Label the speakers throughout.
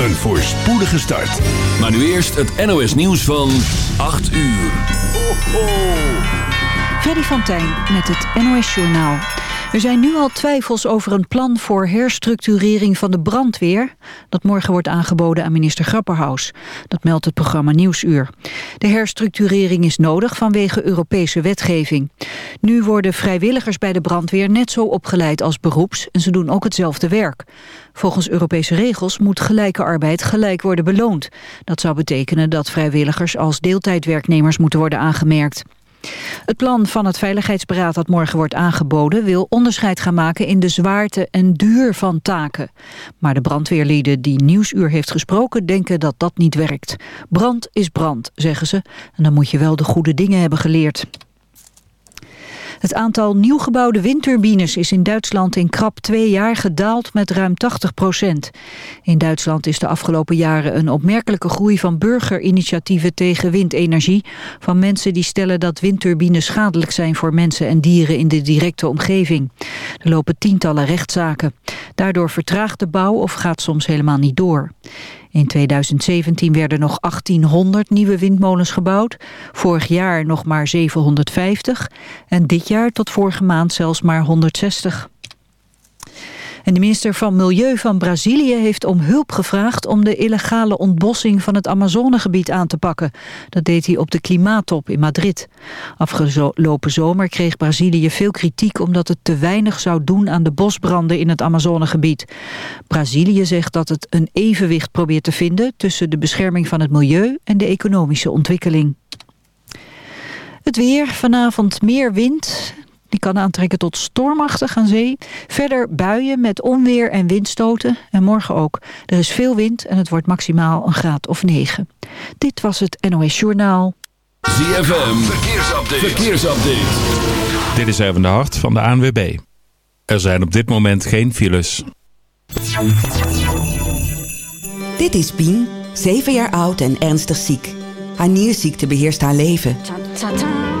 Speaker 1: Een voorspoedige start.
Speaker 2: Maar nu eerst het NOS nieuws van 8 uur. Ho, ho.
Speaker 3: Freddy van Tijn met het NOS Journaal. Er zijn nu al twijfels over een plan voor herstructurering van de brandweer... dat morgen wordt aangeboden aan minister Grapperhaus. Dat meldt het programma Nieuwsuur. De herstructurering is nodig vanwege Europese wetgeving. Nu worden vrijwilligers bij de brandweer net zo opgeleid als beroeps... en ze doen ook hetzelfde werk. Volgens Europese regels moet gelijke arbeid gelijk worden beloond. Dat zou betekenen dat vrijwilligers als deeltijdwerknemers moeten worden aangemerkt. Het plan van het Veiligheidsberaad dat morgen wordt aangeboden... wil onderscheid gaan maken in de zwaarte en duur van taken. Maar de brandweerlieden die Nieuwsuur heeft gesproken... denken dat dat niet werkt. Brand is brand, zeggen ze. En dan moet je wel de goede dingen hebben geleerd. Het aantal nieuw gebouwde windturbines is in Duitsland in krap twee jaar gedaald met ruim 80 procent. In Duitsland is de afgelopen jaren een opmerkelijke groei van burgerinitiatieven tegen windenergie. Van mensen die stellen dat windturbines schadelijk zijn voor mensen en dieren in de directe omgeving. Er lopen tientallen rechtszaken. Daardoor vertraagt de bouw of gaat soms helemaal niet door. In 2017 werden nog 1800 nieuwe windmolens gebouwd. Vorig jaar nog maar 750. En dit jaar tot vorige maand zelfs maar 160. En de minister van Milieu van Brazilië heeft om hulp gevraagd om de illegale ontbossing van het Amazonegebied aan te pakken. Dat deed hij op de klimaattop in Madrid. Afgelopen zomer kreeg Brazilië veel kritiek omdat het te weinig zou doen aan de bosbranden in het Amazonegebied. Brazilië zegt dat het een evenwicht probeert te vinden tussen de bescherming van het milieu en de economische ontwikkeling. Het weer, vanavond meer wind. Die kan aantrekken tot stormachtig aan zee. Verder buien met onweer en windstoten. En morgen ook. Er is veel wind en het wordt maximaal een graad of 9. Dit was het NOS Journaal.
Speaker 2: ZFM, verkeersupdate. verkeersupdate.
Speaker 4: Dit is even de hart van de ANWB. Er zijn op dit moment geen files.
Speaker 5: Dit is Pien, 7 jaar oud en ernstig ziek. Haar nierziekte beheerst haar leven.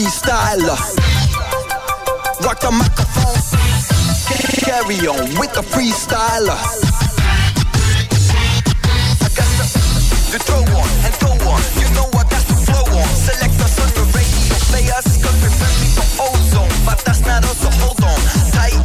Speaker 6: freestyle. Rock the microphone. Carry on with the freestyle. I got the, the throw on and go on. You know what? That's to flow on. Select us on the radio. Play us, cause we're friendly for ozone. But that's not us, so hold on. Tight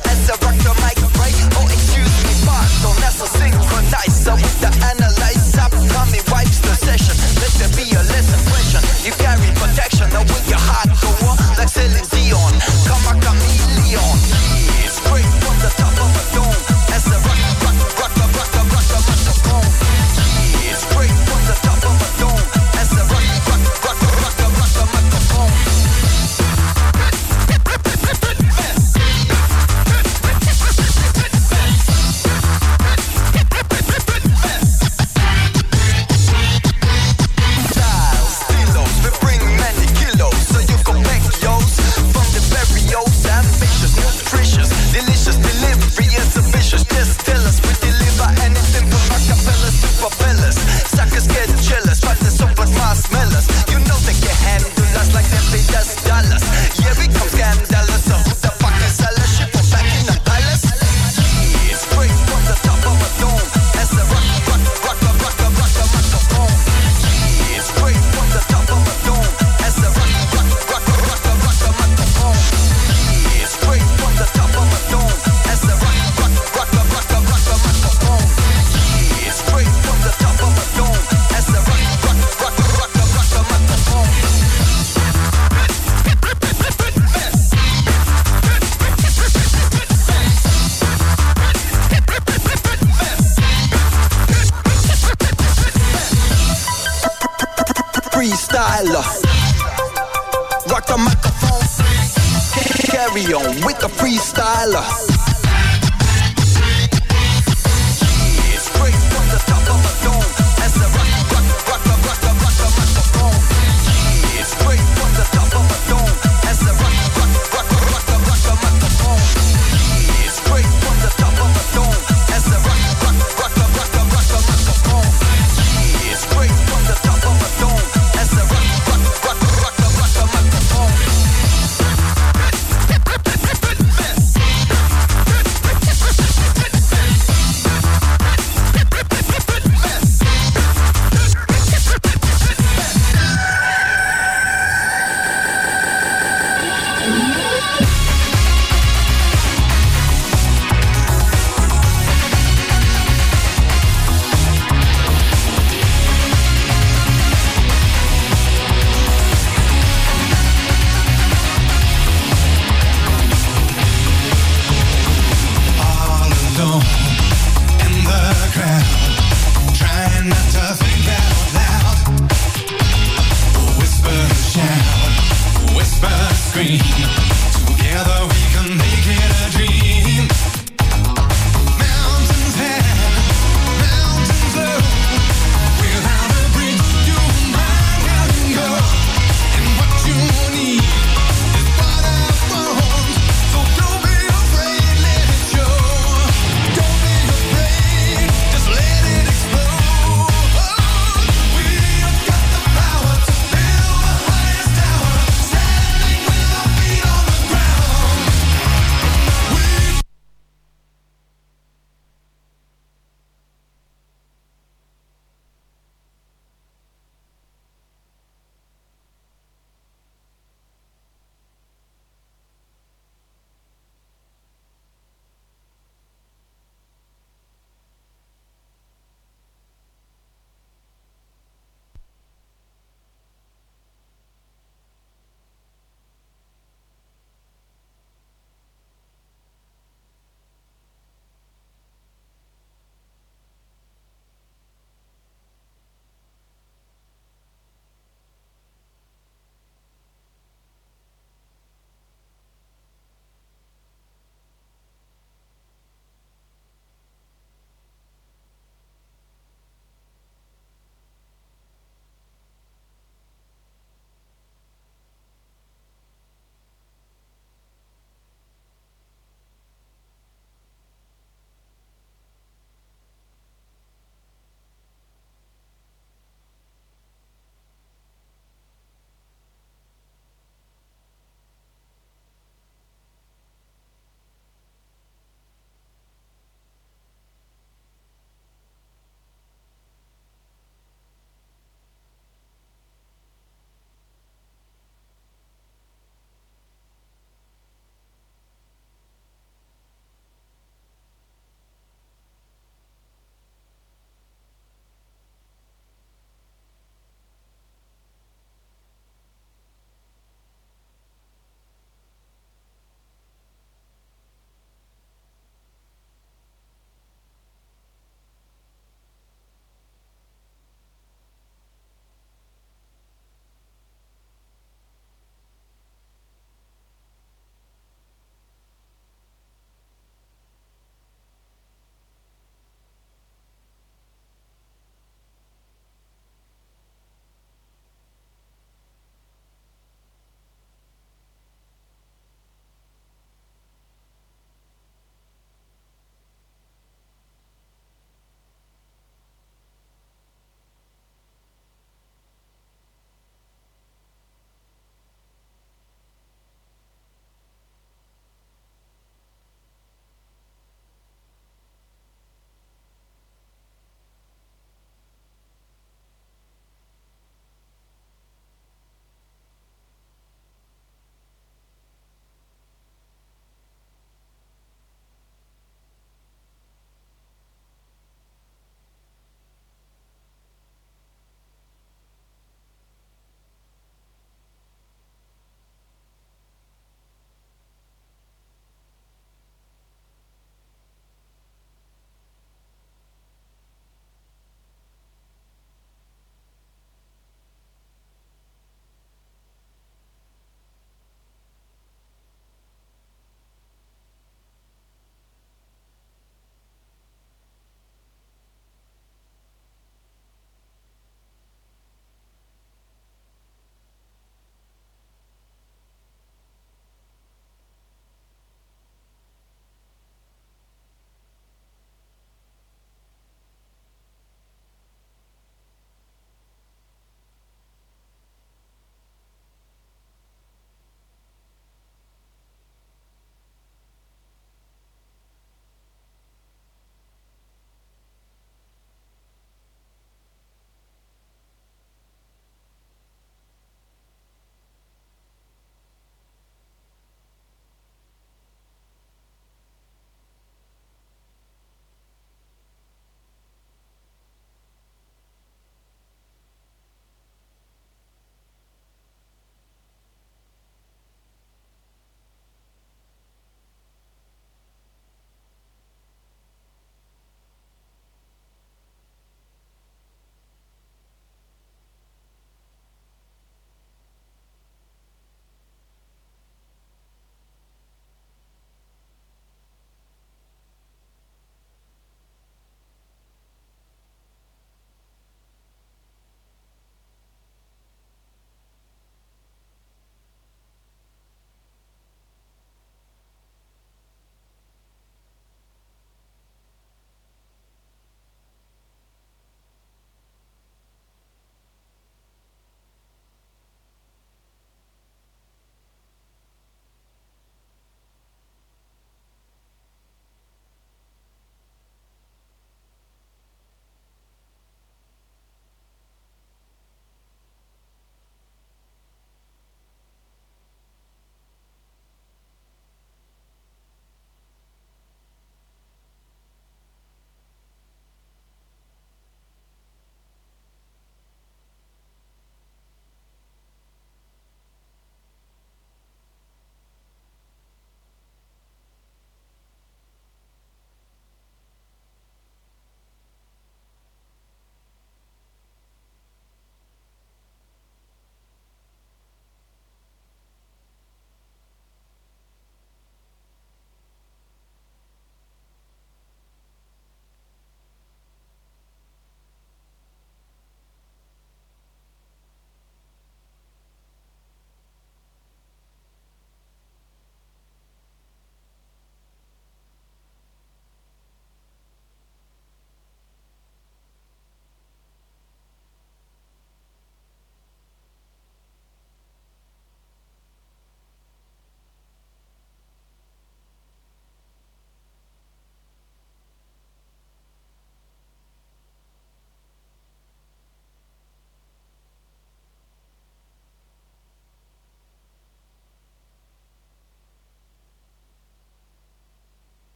Speaker 6: Rock the microphone. Carry on with the freestyler.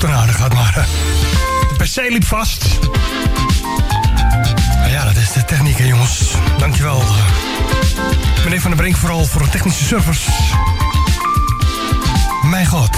Speaker 7: Voeten aardig had, maar uh, de PC liep vast. Maar ja, dat is de techniek, hè, jongens. Dankjewel. Uh, meneer Van der Brink, vooral voor de technische servers. Mijn god.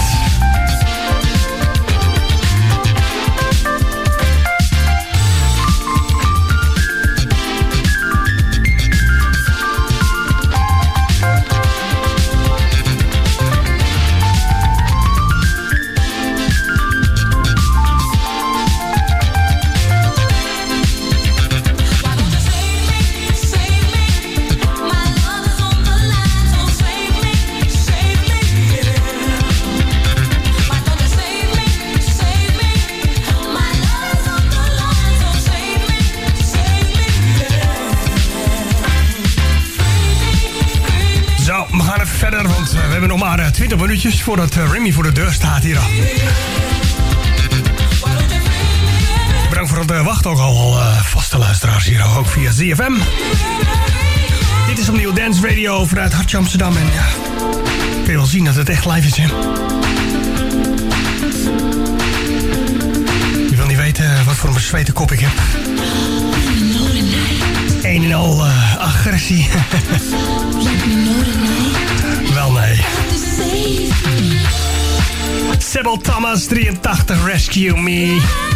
Speaker 7: 20 eh, minuutjes voordat eh, Remy voor de deur staat hier al. Bedankt voor het eh, wachten ook al, vaste luisteraars hier ook via ZFM. Dit is opnieuw Dance Radio vanuit Hartje Amsterdam. En ja, kun je wel zien dat het echt live is, hè? Je wil niet weten wat voor een bezweten kop ik heb. Een en al uh, agressie. Wel nee. Sebel Thomas 83 Rescue Me.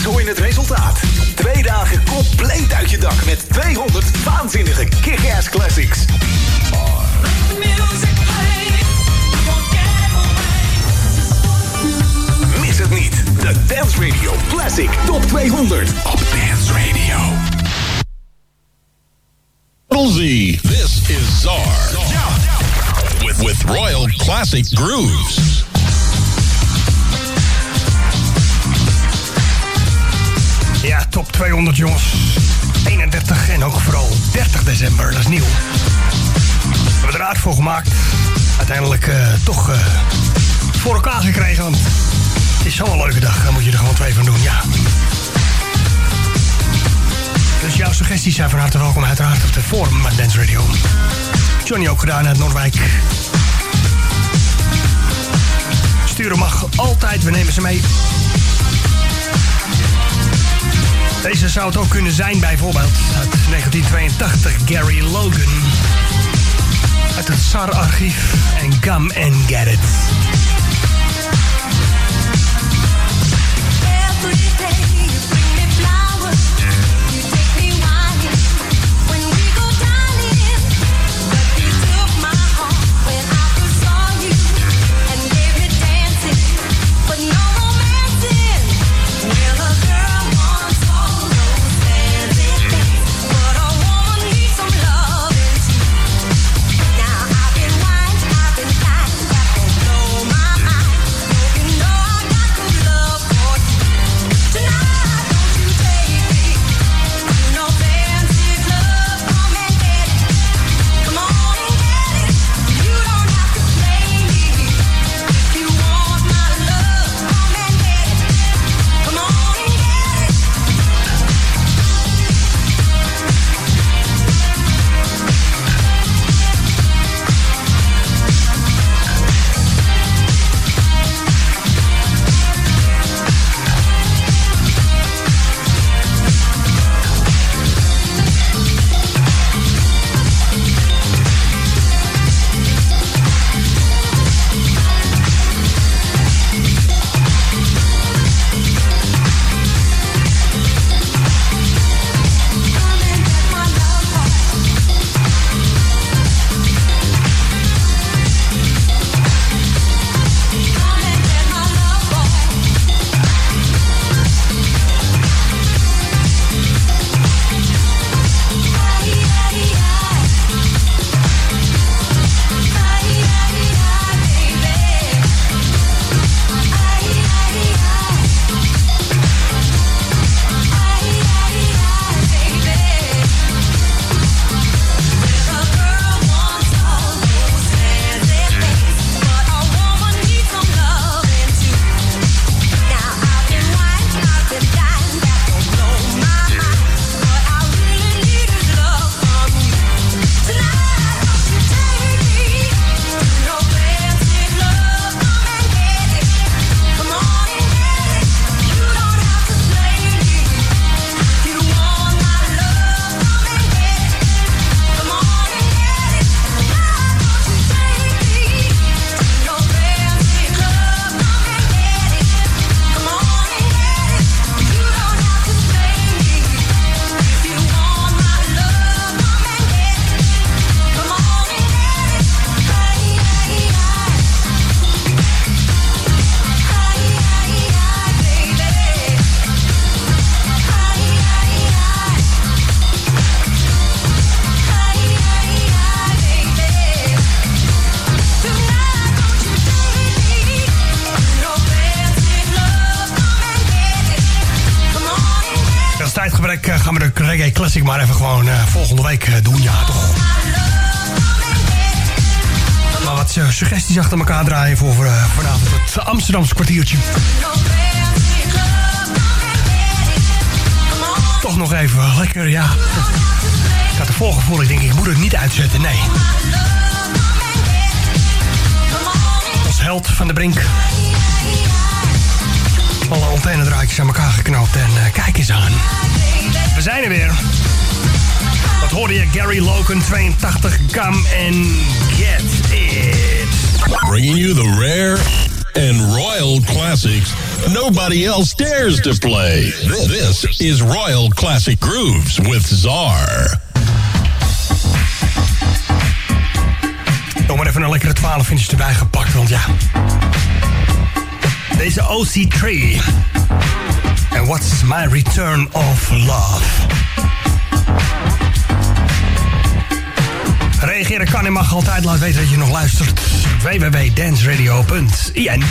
Speaker 2: 9 en 6 hoor je het
Speaker 7: van doen, ja. Dus jouw suggesties zijn van harte welkom uiteraard op de forum met Dance Radio. Johnny ook gedaan uit Noordwijk. Sturen mag altijd, we nemen ze mee. Deze zou het ook kunnen zijn bijvoorbeeld uit 1982, Gary Logan. Uit het SAR-archief en Come and Get It. Suggesties achter elkaar draaien voor vanavond het Amsterdamse kwartiertje. Toch nog even lekker, ja. Ik had de voorgevoel, ik denk ik moet het niet uitzetten, nee. Ons held van de brink alle antenne-draadjes aan elkaar geknoopt. En uh, kijk eens aan. We zijn er weer. Wat hoorde je? Gary Logan 82, Come and Get.
Speaker 8: Bringing you the rare and royal classics nobody else dares to play. This is Royal Classic Grooves with Czar.
Speaker 7: Nog maar even een lekkere 12 inches erbij gepakt, want ja... Deze OC3. And what's my return of love? Reageren kan en mag altijd. Laat weten dat je nog luistert. www.danceradio.in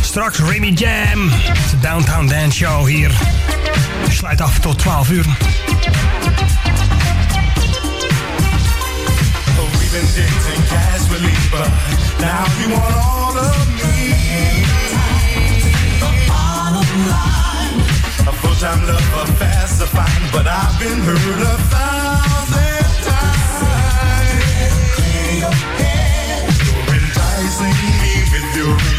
Speaker 7: Straks Remy Jam. De Downtown Dance Show hier. Sluit af tot 12 uur.
Speaker 9: Full-time lover, fast, fine, but I've been hurt a thousand times. Clear your head. You're enticing me with your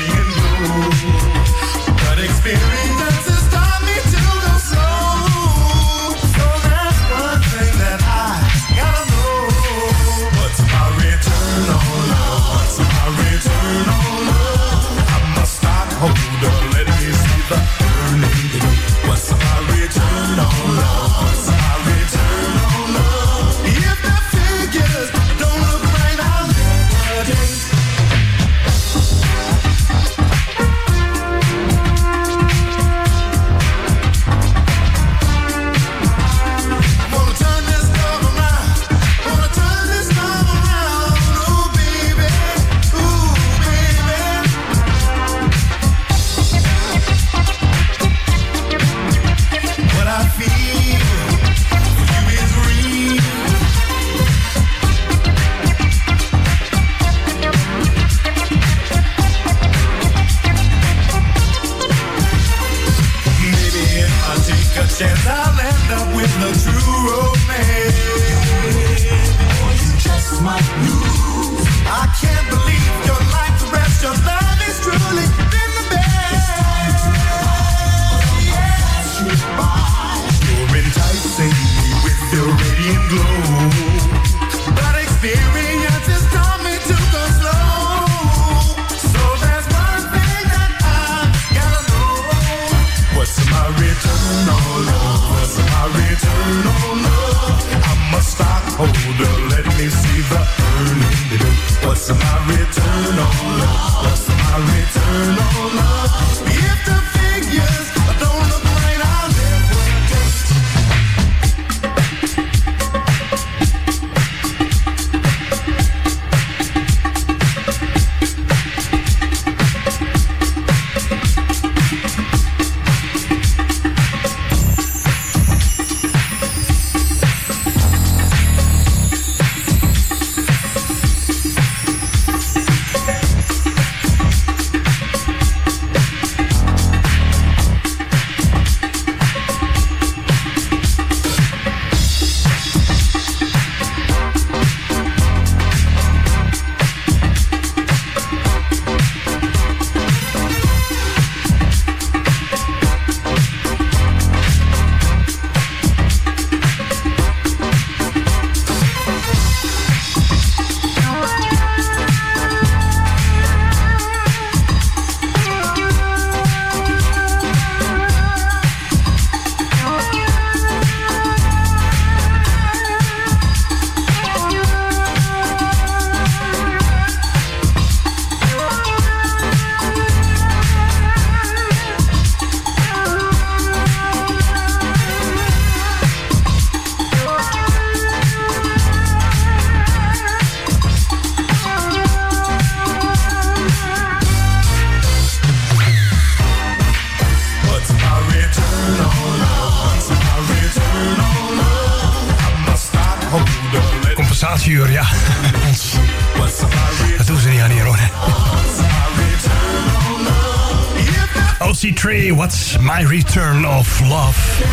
Speaker 10: OC3, What's My Return of Love?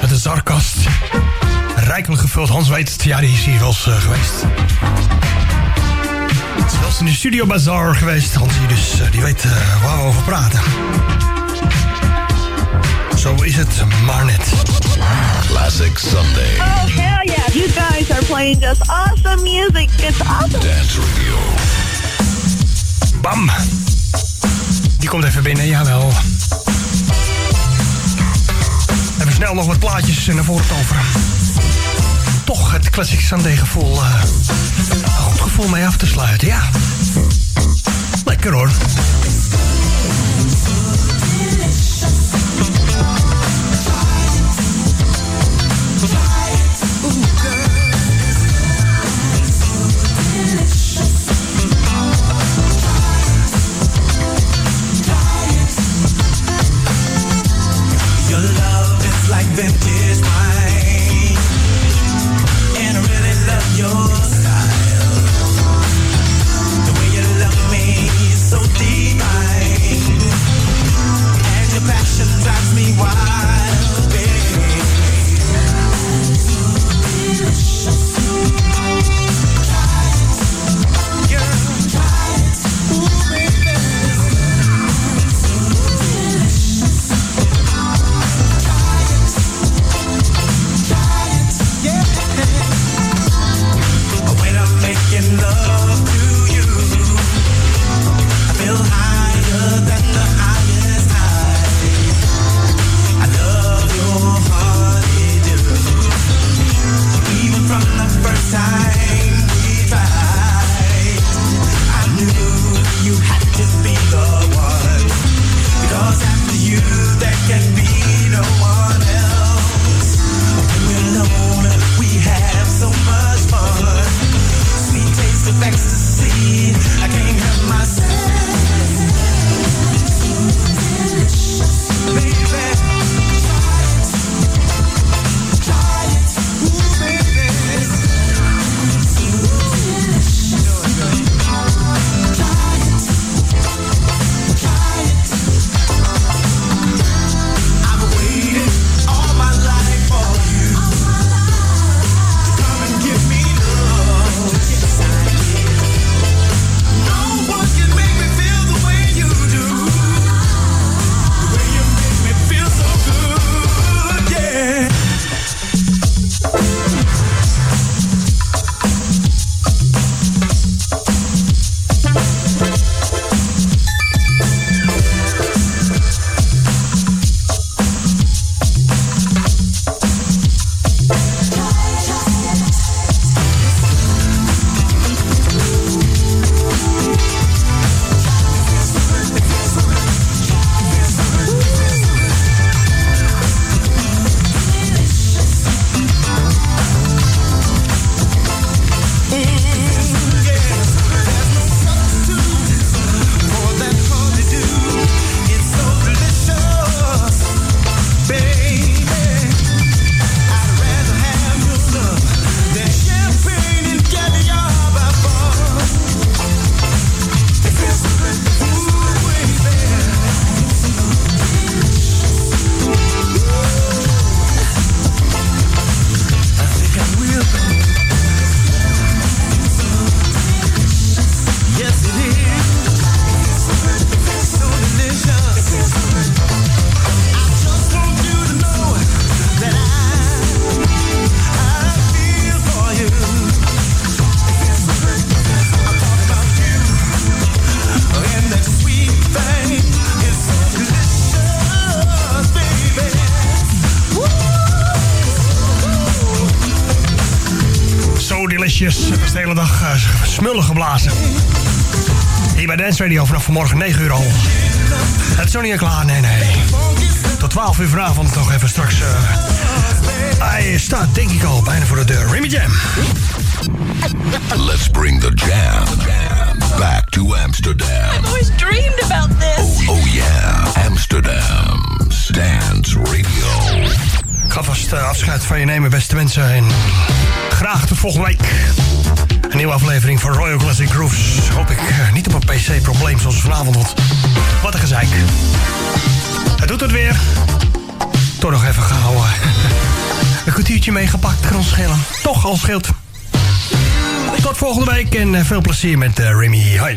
Speaker 10: Het is Zarkast. Rijkelijk gevuld. Hans weet het. Ja, die is hier wel eens eh, geweest. Zelfs in de Studio Bazaar geweest, Hansie. Dus eh, die weet eh, waar we over praten. Zo is het maar net.
Speaker 8: Classic Sunday.
Speaker 11: Oh, hell yeah. You guys are playing just awesome music. It's awesome.
Speaker 8: Dance Radio.
Speaker 10: Bam. Die komt even binnen, jawel. Even snel nog wat plaatjes naar voren toveren. Toch het Classic Sunday gevoel. eh, een goed gevoel mee af te sluiten, ja. Lekker hoor. Dance Radio vanaf vanmorgen 9 uur al. Het is nog niet klaar, nee, nee. Tot 12 uur vanavond nog even straks. Uh, hij staat denk ik al bijna voor de deur. Remy Jam.
Speaker 8: Let's bring the jam back to Amsterdam.
Speaker 11: I've always dreamed about this.
Speaker 8: Oh, oh yeah, Amsterdam Dance Radio.
Speaker 10: Ik ga vast eh, afscheid
Speaker 12: van je nemen, beste mensen. En graag de volgende week. Een nieuwe aflevering van Royal Classic Grooves. Hoop ik eh, niet op een PC-probleem zoals vanavond, wat een gezeik. Het doet het weer. Toch nog even gehouden. Een kwartiertje meegepakt, kan schelen. Toch al scheelt. Tot volgende week en eh, veel plezier met eh, Remy. Hoi.